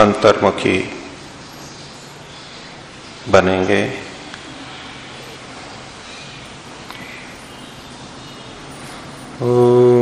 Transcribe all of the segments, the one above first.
अंतर्मुखी बनेंगे। ओ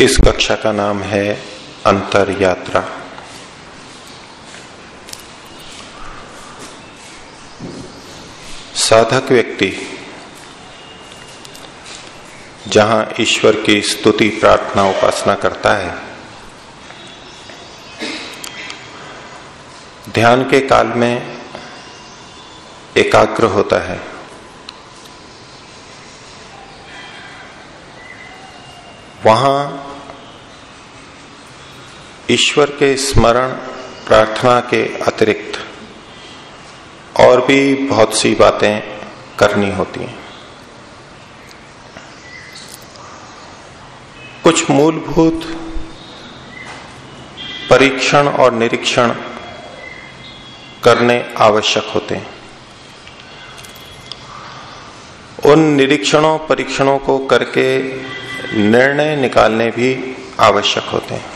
इस कक्षा का नाम है अंतर यात्रा साधक व्यक्ति जहाँ ईश्वर की स्तुति प्रार्थना उपासना करता है। ध्यान के काल में एकाग्र होता है। वहाँ ईश्वर के स्मरण प्रार्थना के अतिरिक्त और भी बहुत सी बातें करनी होती हैं। कुछ मूलभूत परीक्षण और निरीक्षण करने आवश्यक होते हैं। उन निरीक्षणों, परीक्षणों को करके निर्णय निकालने भी आवश्यक होते हैं।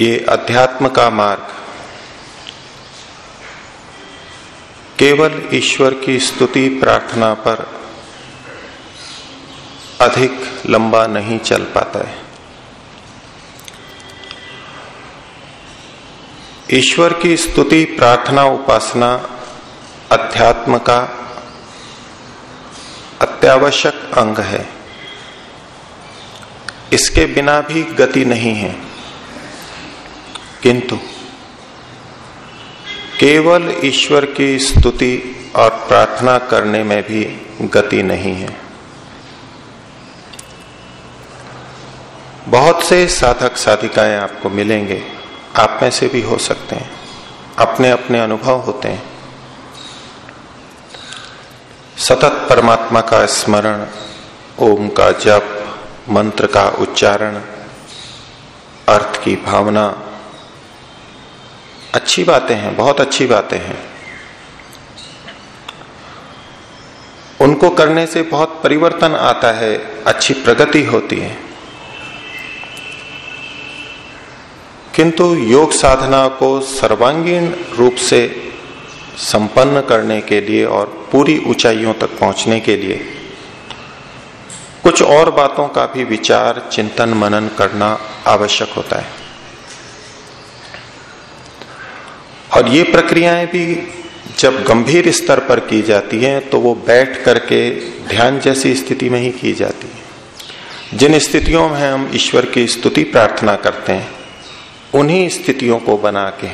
ये अध्यात्म का मार्ग। केवल ईश्वर की स्तुति प्रार्थना पर अधिक लंबा नहीं चल पाता है। ईश्वर की स्तुति, प्रार्थना, उपासना, अध्यात्म का अत्यावश्यक अंग है। इसके बिना भी गति नहीं है। किंतु केवल ईश्वर की स्तुति और प्रार्थना करने में भी गति नहीं है। बहुत से साधक साधिकाएँ आपको मिलेंगे। आप में से भी हो सकते हैं। अपने अपने अनुभव होते हैं। सतत परमात्मा का स्मरण, ओम का जप, मंत्र का उच्चारण, अर्थ की भावना। अच्छी बातें हैं, बहुत अच्छी बातें हैं। उनको करने से बहुत परिवर्तन आता है, अच्छी प्रगति होती है। किंतु योग साधना को सर्वांगीण रूप से संपन्न करने के लिए और पूरी ऊंचाइयों तक पहुँचने के लिए कुछ और बातों का भी विचार, चिंतन, मनन करना आवश्यक होता है। और ये प्रक्रियाएँ भी जब गंभीर स्तर पर की जाती हैं तो वो बैठ करके ध्यान जैसी स्थिति में ही की जाती है। जिन स्थितियों में हम ईश्वर की स्तुति प्रार्थना करते हैं उन्हीं स्थितियों को बना के,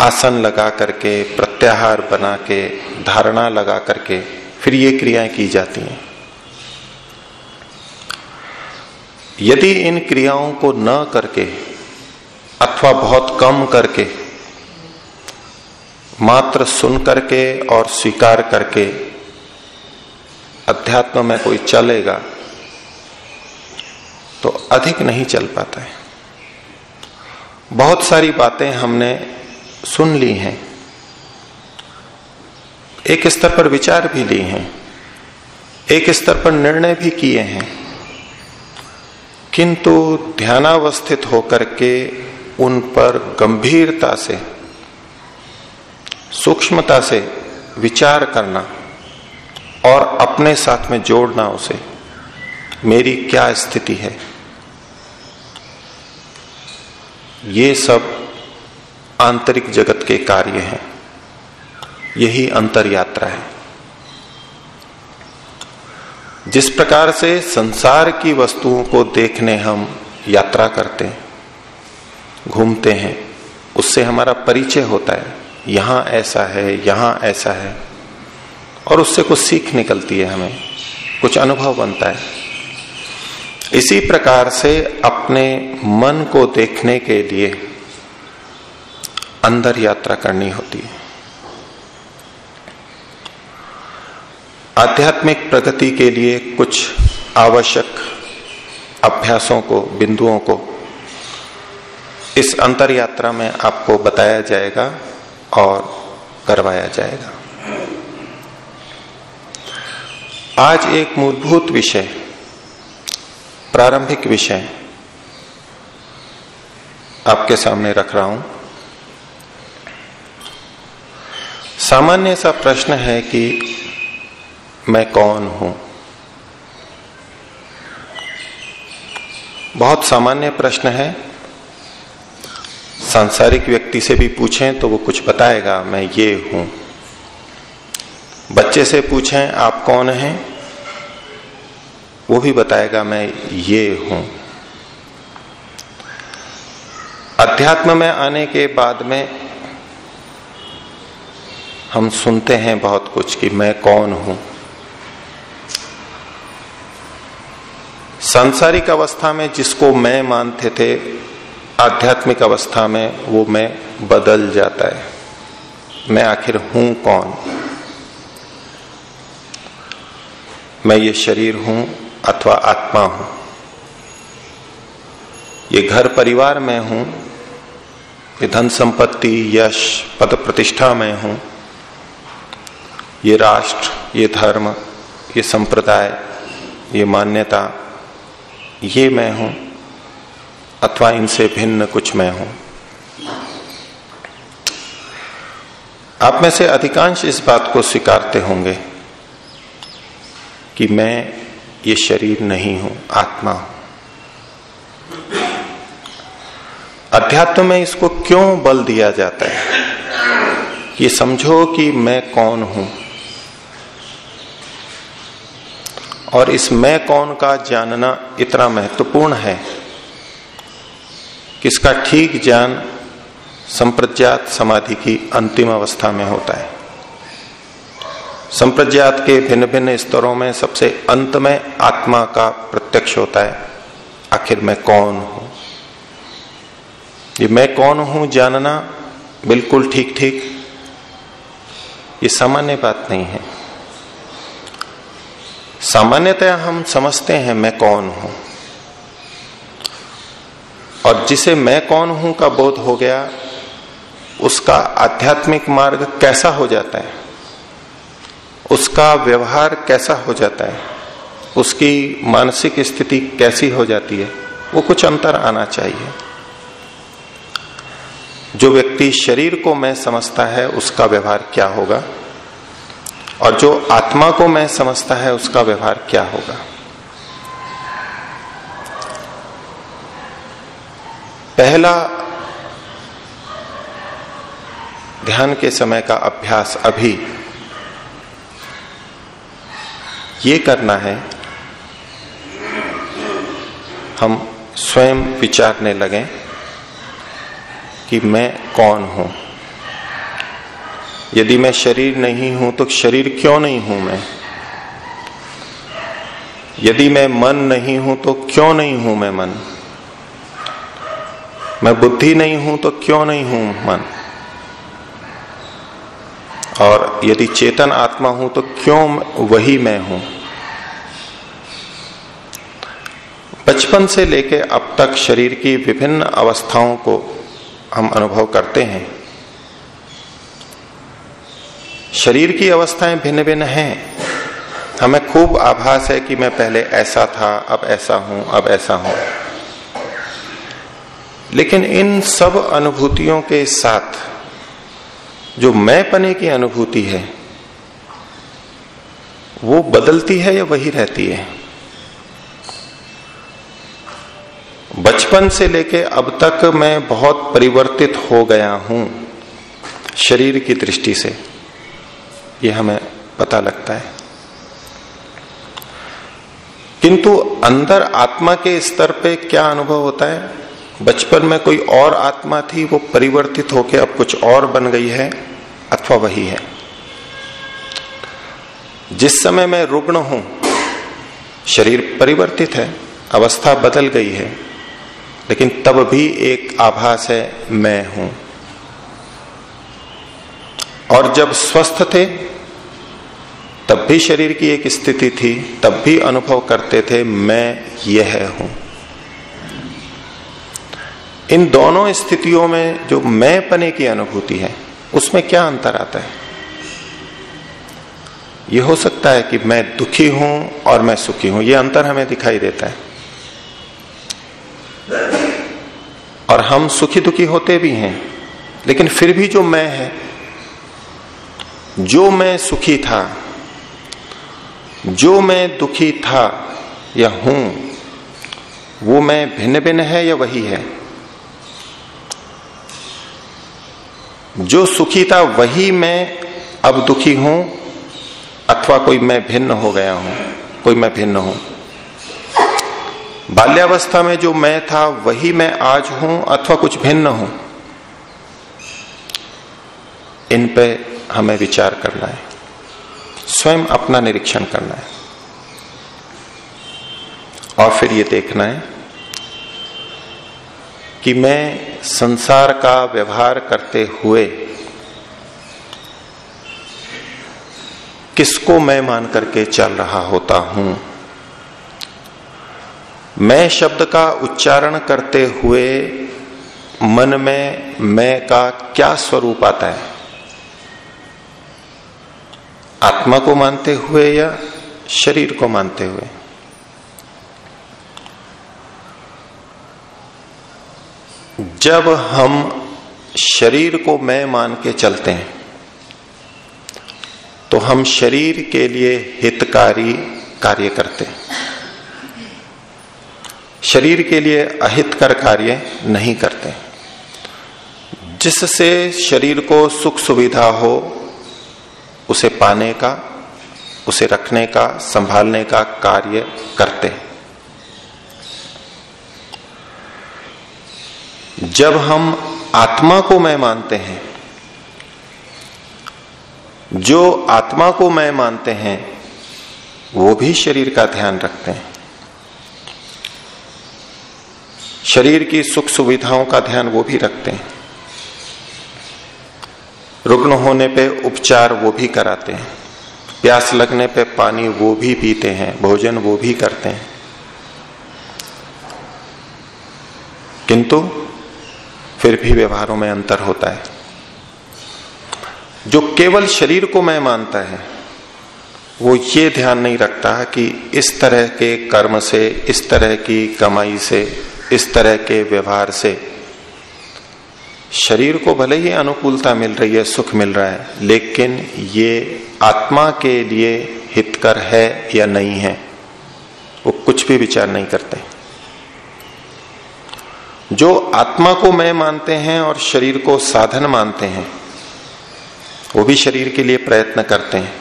आसन लगा करके, प्रत्याहार बना के, धारणा लगा करके फिर ये क्रियाएँ की जाती हैं। यदि इन क्रियाओं को न करके अथवा बहुत कम करके, मात्र सुन करके और स्वीकार करके अध्यात्म में कोई चलेगा तो अधिक नहीं चल पाता है। बहुत सारी बातें हमने सुन ली हैं। एक स्तर पर विचार भी ली हैं। एक स्तर पर निर्णय भी किए हैं। किंतु ध्यानावस्थित होकर के उन पर गंभीरता से, सूक्ष्मता से विचार करना और अपने साथ में जोड़ना उसे, मेरी क्या स्थिति है? ये सब आंतरिक जगत के कार्य हैं। यही अंतर यात्रा है। जिस प्रकार से संसार की वस्तुओं को देखने हम यात्रा करते हैं, घूमते हैं, उससे हमारा परिचय होता है, यहाँ ऐसा है, यहाँ ऐसा है, और उससे कुछ सीख निकलती है हमें, कुछ अनुभव बनता है। इसी प्रकार से अपने मन को देखने के लिए अंदर यात्रा करनी होती है। आध्यात्मिक प्रगति के लिए कुछ आवश्यक अभ्यासों को, बिंदुओं को इस अंतर यात्रा में आपको बताया जाएगा और करवाया जाएगा। आज एक मूलभूत विषय प्रारंभिक विषय आपके सामने रख रहा हूँ। सामान्य सा प्रश्न है कि मैं कौन हूँ? बहुत सामान्य प्रश्न है। सांसारिक व्यक्ति से भी पूछें तो वो कुछ बताएगा, मैं ये हूँ। बच्चे से पूछें, आप कौन हैं? वो भी बताएगा, मैं ये हूँ। अध्यात्म में आने के बाद में हम सुनते हैं बहुत कुछ कि मैं कौन हूँ। सांसारिक अवस्था में जिसको मैं मानते थे, आध्यात्मिक अवस्था में वो मैं बदल जाता है। मैं आखिर हूँ कौन? मैं ये शरीर हूँ अथवा आत्मा हूँ। ये घर परिवार में हूँ, ये धन संपत्ति, यश, पद प्रतिष्ठा में हूँ, ये राष्ट्र, ये धर्म, ये संप्रदाय, ये मान्यता, ये मैं हूँ, अथवा इनसे भिन्न कुछ मैं हूँ। आप में से अधिकांश इस बात को स्वीकारते होंगे कि मैं ये शरीर नहीं हूँ, आत्मा हूँ। अध्यात्म में इसको क्यों बल दिया जाता है? ये समझो कि मैं कौन हूँ। और इस मैं कौन का जानना इतना महत्वपूर्ण है। किसका ठीक ज्ञान संप्रज्ञात समाधि की अंतिम अवस्था में होता है? संप्रज्ञात के भिन्न भिन्न स्तरों में सबसे अंत में आत्मा का प्रत्यक्ष होता है। आखिर मैं कौन हूँ? ये मैं कौन हूँ जानना बिल्कुल ठीक ठीक ये सामान्य बात नहीं है। सामान्यतया हम समझते हैं मैं कौन हूँ। और जिसे मैं कौन हूँ का बोध हो गया, उसका आध्यात्मिक मार्ग कैसा हो जाता है? उसका व्यवहार कैसा हो जाता है? उसकी मानसिक स्थिति कैसी हो जाती है? वो कुछ अंतर आना चाहिए। जो व्यक्ति शरीर को मैं समझता है, उसका व्यवहार क्या होगा? और जो आत्मा को मैं समझता है, उसका व्यवहार क्या होगा? पहला ध्यान के समय का अभ्यास अभी ये करना है, हम स्वयं विचारने लगे कि मैं कौन हूँ। यदि मैं शरीर नहीं हूँ तो शरीर क्यों नहीं हूँ मैं? यदि मैं मन नहीं हूँ तो क्यों नहीं हूँ मैं मन? मैं बुद्धि नहीं हूँ तो क्यों नहीं हूँ मन? और यदि चेतन आत्मा हूँ तो क्यों वही मैं हूँ? बचपन से लेके अब तक शरीर की विभिन्न अवस्थाओं को हम अनुभव करते हैं। शरीर की अवस्थाएँ भिन्न भिन्न हैं। हमें खूब आभास है कि मैं पहले ऐसा था, अब ऐसा हूँ, अब ऐसा हूँ। लेकिन इन सब अनुभूतियों के साथ जो मैं पने की अनुभूति है, वो बदलती है या वही रहती है? बचपन से लेके अब तक मैं बहुत परिवर्तित हो गया हूँ शरीर की दृष्टि से। ये हमें पता लगता है। किंतु अंदर आत्मा के स्तर पे क्या अनुभव होता है? बचपन में कोई और आत्मा थी, वो परिवर्तित होकर अब कुछ और बन गई है, अथवा वही है। जिस समय मैं रुग्ण हूँ, शरीर परिवर्तित है, अवस्था बदल गई है। लेकिन तब भी एक आभास है, मैं हूँ। और जब स्वस्थ थे, तब भी शरीर की एक स्थिति थी, तब भी अनुभव करते थे, मैं यह हूँ। इन दोनों स्थितियों में जो मैं पने की अनुभूति है, उसमें क्या अंतर आता है? यह हो सकता है कि मैं दुखी हूँ और मैं सुखी हूँ यह अंतर हमें दिखाई देता है। और हम सुखी दुखी होते भी हैं। लेकिन फिर भी जो मैं है, जो मैं सुखी था, जो मैं दुखी था या हूँ, वो मैं भिन्न भिन्न है या वही है। जो सुखी था वही मैं अब दुखी हूँ, अथवा कोई मैं भिन्न हो गया हूँ, कोई मैं भिन्न हूँ। बाल्यावस्था में जो मैं था, वही मैं आज हूँ अथवा कुछ भिन्न हूँ। इन पे हमें विचार करना है। स्वयं अपना निरीक्षण करना है। और फिर ये देखना है कि मैं संसार का व्यवहार करते हुए किसको मैं मान करके चल रहा होता हूँ? मैं शब्द का उच्चारण करते हुए मन में मैं का क्या स्वरूप आता है? आत्मा को मानते हुए या शरीर को मानते हुए? जब हम शरीर को मैं मान के चलते हैं तो हम शरीर के लिए हितकारी कार्य करते हैं। शरीर के लिए अहितकर कार्य नहीं करते। जिससे शरीर को सुख सुविधा हो, उसे पाने का, उसे रखने का, संभालने का कार्य करते जब हम आत्मा को मैं मानते हैं, जो आत्मा को मैं मानते हैं, वो भी शरीर का ध्यान रखते हैं। शरीर की सुख सुविधाओं का ध्यान वो भी रखते हैं। रुग्ण होने पे उपचार वो भी कराते हैं। प्यास लगने पे पानी वो भी पीते हैं, भोजन वो भी करते हैं। किंतु फिर भी व्यवहारों में अंतर होता है। जो केवल शरीर को मैं मानता है, वो ये ध्यान नहीं रखता कि इस तरह के कर्म से, इस तरह की कमाई से इस तरह के व्यवहार से। शरीर को भले ही अनुकूलता मिल रही है, सुख मिल रहा है, लेकिन ये आत्मा के लिए हितकर है या नहीं है, वो कुछ भी विचार नहीं करते। जो आत्मा को मैं मानते हैं और शरीर को साधन मानते हैं, वो भी शरीर के लिए प्रयत्न करते हैं।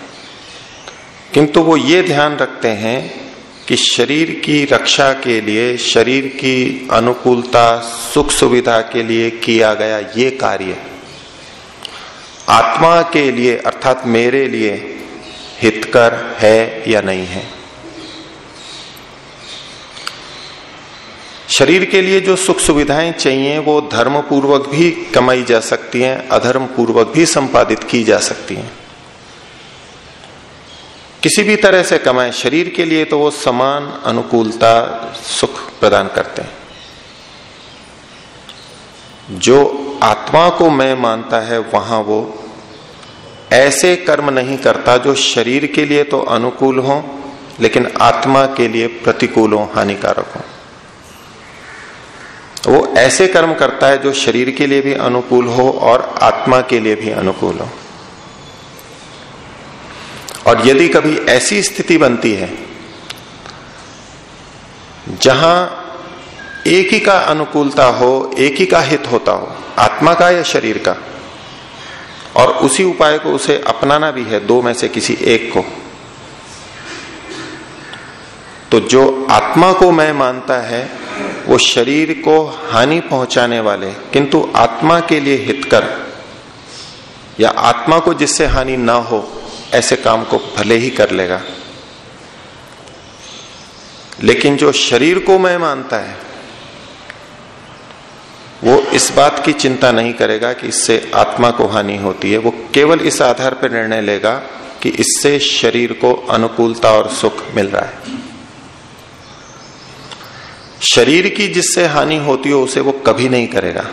किंतु वो ये ध्यान रखते हैं कि शरीर की रक्षा के लिए, शरीर की अनुकूलता, सुख सुविधा के लिए किया गया ये कार्य। आत्मा के लिए, अर्थात मेरे लिए, हितकर है या नहीं है। शरीर के लिए जो सुख सुविधाएँ चाहिए, वो धर्म पूर्वक भी कमाई जा सकती हैं अधर्म पूर्वक भी संपादित की जा सकती हैं। किसी भी तरह से कमाए, शरीर के लिए तो वो समान अनुकूलता, सुख प्रदान करते हैं। जो आत्मा को मैं मानता है, वहाँ वो ऐसे कर्म नहीं करता जो शरीर के लिए तो अनुकूल हो, लेकिन आत्मा के लिए प्रतिकूल हो, हानिकारक हो। वो ऐसे कर्म करता है जो शरीर के लिए भी अनुकूल हो और आत्मा के लिए भी अनुकूल हो। और यदि कभी ऐसी स्थिति बनती है, जहाँ एक ही का अनुकूलता हो, एक ही का हित होता हो, आत्मा का या शरीर का, और उसी उपाय को उसे अपनाना भी है, दो में से किसी एक को तो जो आत्मा को मैं मानता है, वो शरीर को हानि पहुँचाने वाले, किंतु आत्मा के लिए हितकर, या आत्मा को जिससे हानि ना हो ऐसे काम को भले ही कर लेगा। लेकिन जो शरीर को मैं मानता है, वो इस बात की चिंता नहीं करेगा कि इससे आत्मा को हानि होती है। वो केवल इस आधार पर निर्णय लेगा कि इससे शरीर को अनुकूलता और सुख मिल रहा है। शरीर की जिससे हानि होती हो, उसे वो कभी नहीं करेगा।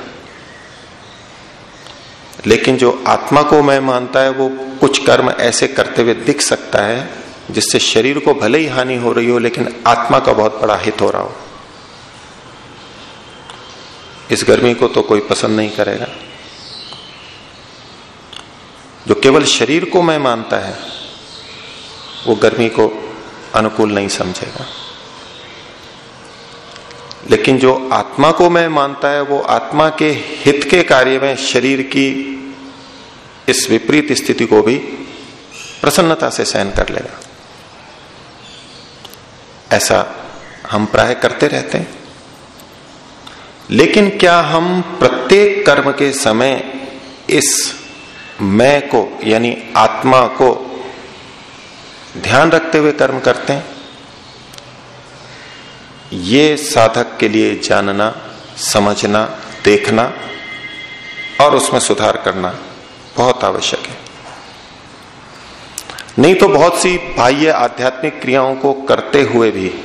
लेकिन जो आत्मा को मैं मानता है, वो कुछ कर्म ऐसे करते हुए दिख सकता है, जिससे शरीर को भले ही हानि हो रही हो, लेकिन आत्मा का बहुत बड़ा हित हो रहा हो। इस गर्मी को तो कोई पसंद नहीं करेगा। जो केवल शरीर को मैं मानता है, वो गर्मी को अनुकूल नहीं समझेगा। लेकिन जो आत्मा को मैं मानता है, वो आत्मा के हित के कार्य में शरीर की इस विपरीत स्थिति को भी प्रसन्नता से सहन कर लेगा। ऐसा हम प्राय करते रहते हैं। लेकिन क्या हम प्रत्येक कर्म के समय इस मैं को, यानी आत्मा को ध्यान रखते हुए कर्म करते हैं? ये साधक के लिए जानना, समझना, देखना और उसमें सुधार करना बहुत आवश्यक है। नहीं तो बहुत सी बाह्य आध्यात्मिक क्रियाओं को करते हुए भी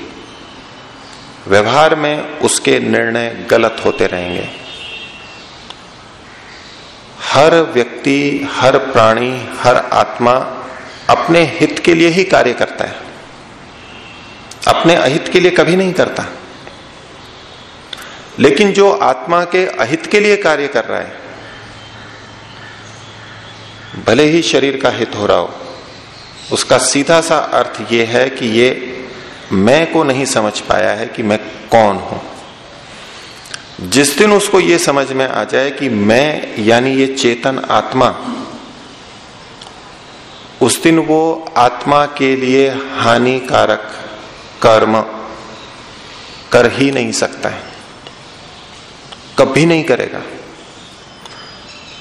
व्यवहार में उसके निर्णय गलत होते रहेंगे। हर व्यक्ति, हर प्राणी, हर आत्मा अपने हित के लिए ही कार्य करता है। अपने अहित के लिए कभी नहीं करता। लेकिन जो आत्मा के अहित के लिए कार्य कर रहा है, भले ही शरीर का हित हो रहा हो, उसका सीधा सा अर्थ यह है कि ये मैं को नहीं समझ पाया है कि मैं कौन हूँ। जिस दिन उसको ये समझ में आ जाए कि मैं, यानी ये चेतन आत्मा, उस दिन वो आत्मा के लिए हानिकारक कर्म कर ही नहीं सकता है। कभी नहीं करेगा।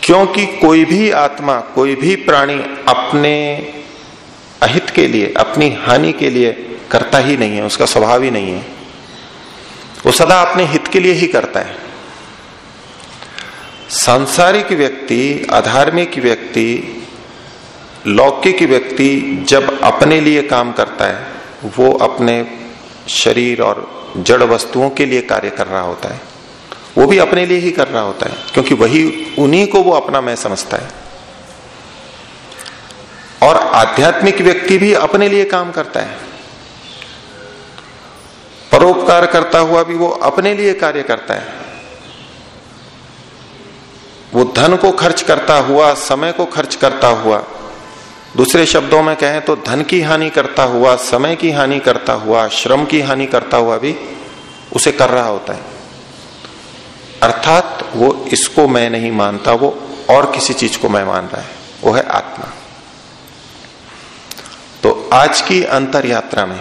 क्योंकि कोई भी आत्मा, कोई भी प्राणी अपने अहित के लिए, अपनी हानि के लिए करता ही नहीं है, उसका स्वभाव ही नहीं है। वो सदा अपने हित के लिए ही करता है। सांसारिक व्यक्ति, अधार्मिक व्यक्ति, लौकिक व्यक्ति जब अपने लिए काम करता है वो अपने शरीर और जड़ वस्तुओं के लिए कार्य कर रहा होता है। वो भी अपने लिए ही कर रहा होता है, क्योंकि वही उन्हीं को वो अपना मैं समझता है। और आध्यात्मिक व्यक्ति भी अपने लिए काम करता है। परोपकार करता हुआ भी वो अपने लिए कार्य करता है। वो धन को खर्च करता हुआ, समय को खर्च करता हुआ दूसरे शब्दों में कहें तो धन की हानि करता हुआ, समय की हानि करता हुआ, श्रम की हानि करता हुआ भी उसे कर रहा होता है। अर्थात वो इसको मैं नहीं मानता, वो और किसी चीज़ को मैं मान रहा है, वो है आत्मा। तो आज की अंतर यात्रा में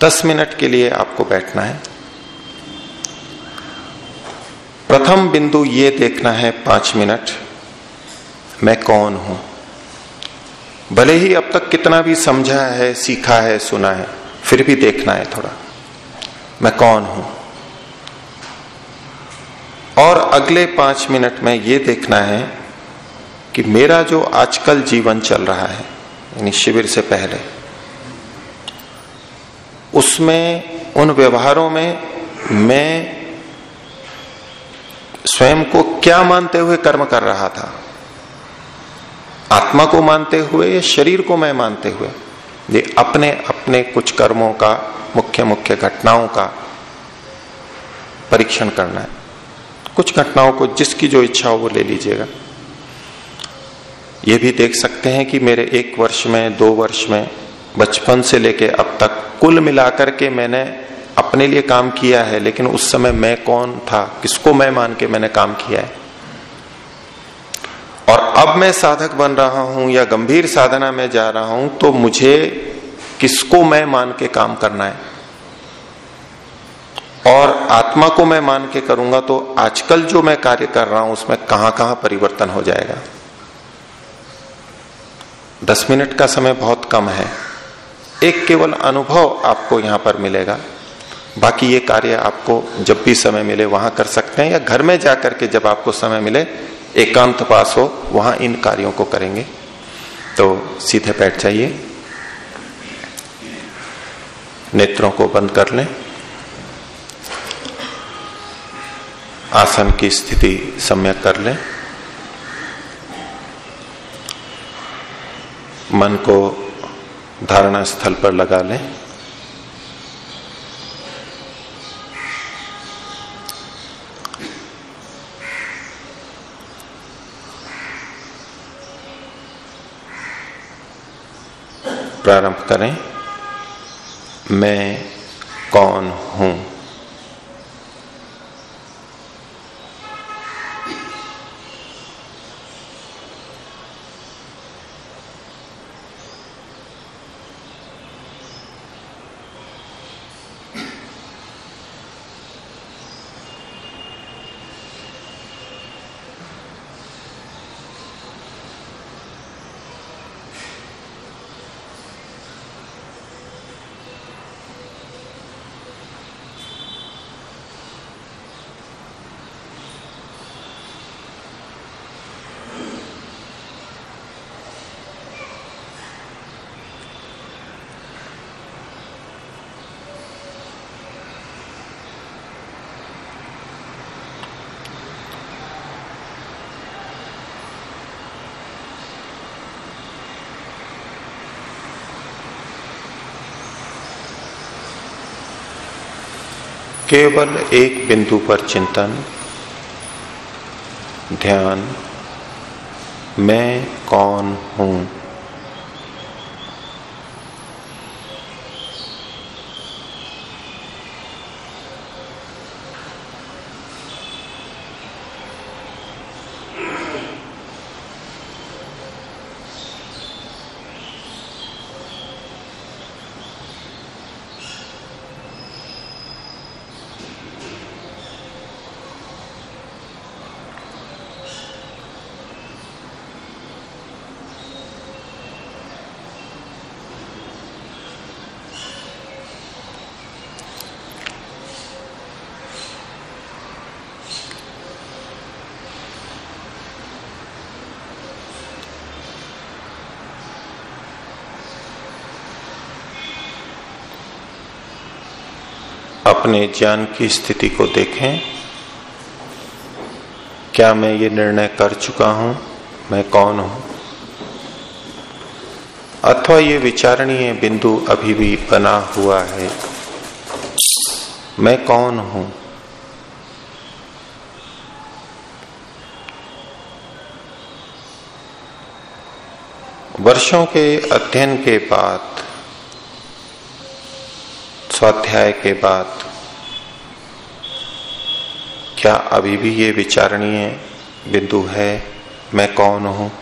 दस मिनट के लिए आपको बैठना है। प्रथम बिंदु ये देखना है, पाँच मिनट, मैं कौन हूँ? भले ही अब तक कितना भी समझा है, सीखा है, सुना है, फिर भी देखना है थोड़ा। मैं कौन हूँ? और अगले पाँच मिनट में ये देखना है कि मेरा जो आजकल जीवन चल रहा है, यानी शिविर से पहले, उसमें, उन व्यवहारों में मैं स्वयं को क्या मानते हुए कर्म कर रहा था? आत्मा को मानते हुए या शरीर को मैं मानते हुए? ये अपने अपने कुछ कर्मों का, मुख्य मुख्य घटनाओं का परीक्षण करना है। कुछ घटनाओं को जिसकी जो इच्छा हो वो ले लीजिएगा। ये भी देख सकते हैं कि मेरे एक वर्ष में, दो वर्ष में, बचपन से लेके अब तक कुल मिलाकर के मैंने अपने लिए काम किया है, लेकिन उस समय मैं कौन था? किसको मैं मान के मैंने काम किया है? और अब मैं साधक बन रहा हूँ या गंभीर साधना में जा रहा हूँ तो मुझे किसको मैं मान के काम करना है? और आत्मा को मैं मान के करूँगा तो आजकल जो मैं कार्य कर रहा हूँ, उसमें कहाँ कहाँ परिवर्तन हो जाएगा? दस मिनट का समय बहुत कम है। एक केवल अनुभव आपको यहाँ पर मिलेगा। बाकी ये कार्य आपको जब भी समय मिले, वहाँ कर सकते हैं या घर में जाकर के जब आपको समय मिले एकांत पास हो, वहाँ इन कार्यों को करेंगे। तो सीधे बैठ जाइए। नेत्रों को बंद कर लें। आसन की स्थिति सम्यक कर लें। मन को धारणा स्थल पर लगा लें। प्रारंभ करें। मैं कौन हूँ? केवल एक बिंदु पर चिंतन ध्यान मैं कौन हूँ? अपने ज्ञान की स्थिति को देखें। क्या मैं ये निर्णय कर चुका हूँ? मैं कौन हूँ? अथवा ये विचारणीय बिंदु अभी भी बना हुआ है? मैं कौन हूँ? वर्षों के अध्ययन के बाद, स्वाध्याय के बाद क्या अभी भी ये विचारणीय बिंदु है? मैं कौन हूँ?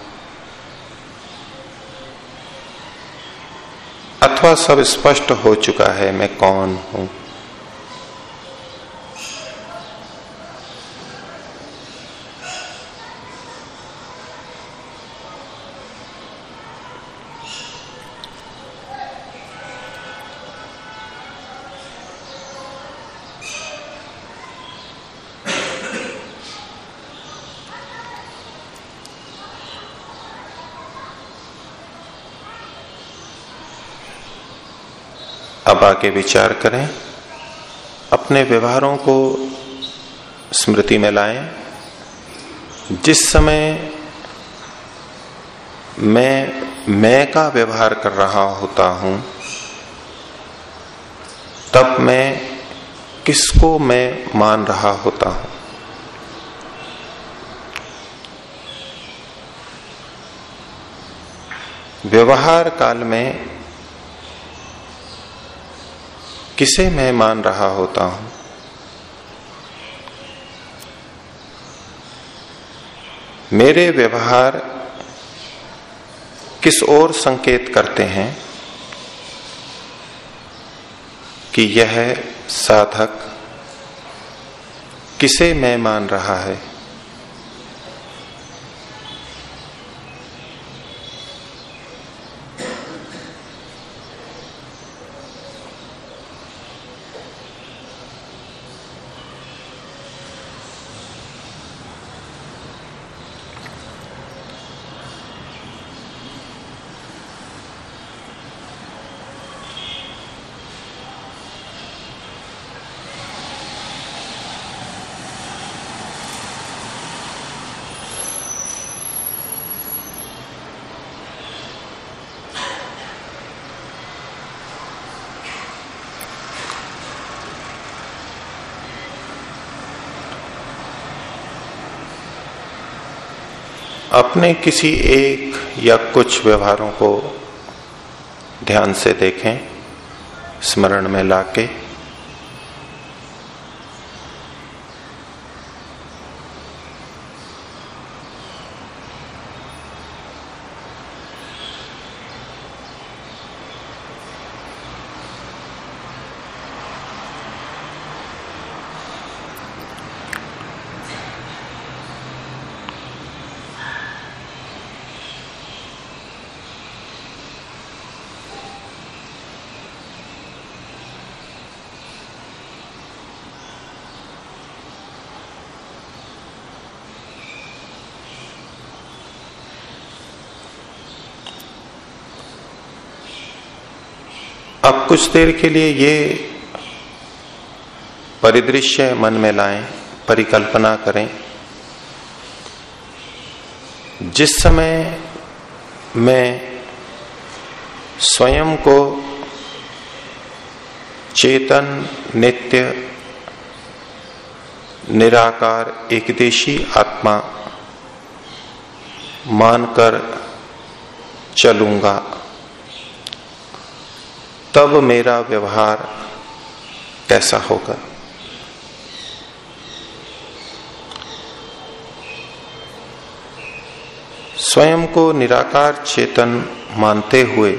अथवा सब स्पष्ट हो चुका है, मैं कौन हूँ? अब आगे विचार करें, अपने व्यवहारों को स्मृति में लाएँ। जिस समय मैं मैं का व्यवहार कर रहा होता हूँ, तब मैं किसको मैं मान रहा होता हूँ? व्यवहार काल में किसे मैं मान रहा होता हूँ? मेरे व्यवहार किस ओर संकेत करते हैं कि यह साधक किसे मैं मान रहा है? अपने किसी एक या कुछ व्यवहारों को ध्यान से देखें स्मरण में लाके अब कुछ देर के लिए ये परिदृश्य मन में लाएँ, परिकल्पना करें। जिस समय मैं स्वयं को चेतन, नित्य, निराकार, एकदेशी आत्मा मानकर चलूँगा। तब मेरा व्यवहार कैसा होगा? स्वयं को निराकार चेतन मानते हुए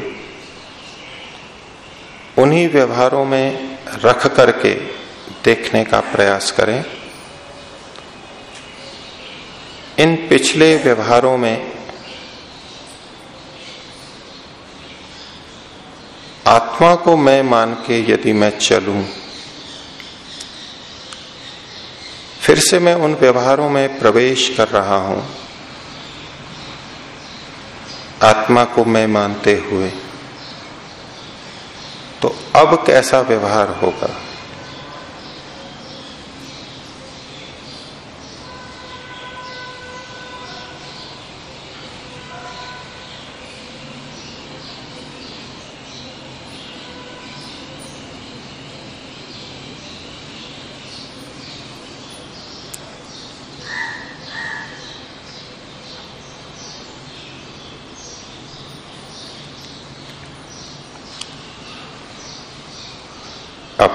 उन्हीं व्यवहारों में रख करके देखने का प्रयास करें। इन पिछले व्यवहारों में आत्मा को मैं मान के यदि मैं चलूँ, फिर से मैं उन व्यवहारों में प्रवेश कर रहा हूँ। आत्मा को मैं मानते हुए तो अब कैसा व्यवहार होगा?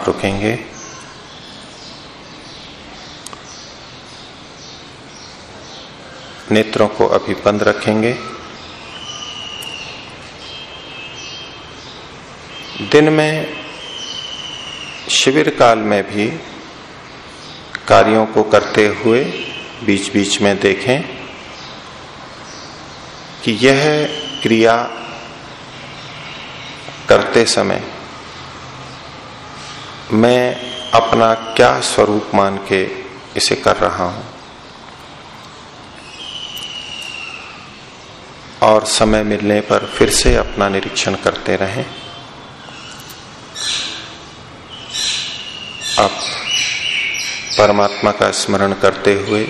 रुकेंगे। नेत्रों को अभी बंद रखेंगे। दिन में, शिविर काल में भी कार्यों को करते हुए बीच बीच में देखें कि यह क्रिया करते समय मैं अपना क्या स्वरूप मान के इसे कर रहा हूँ? और समय मिलने पर फिर से अपना निरीक्षण करते रहें। आप परमात्मा का स्मरण करते हुए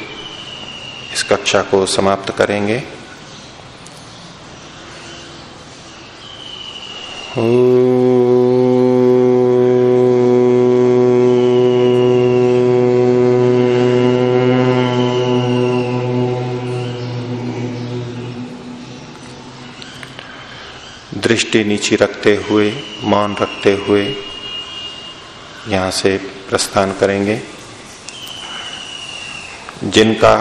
इस कक्षा को समाप्त करेंगे। दृष्टि नीची रखते हुए, मौन रखते हुए यहाँ से प्रस्थान करेंगे। जिनका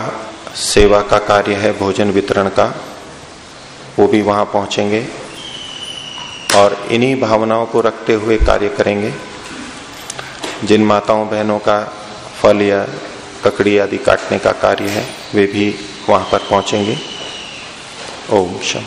सेवा का कार्य है भोजन वितरण का, वो भी वहाँ पहुँचेंगे और इन्हीं भावनाओं को रखते हुए कार्य करेंगे। जिन माताओं बहनों का फल या ककड़ी आदि काटने का कार्य है, वे भी वहाँ पर पहुँचेंगे। ओम शम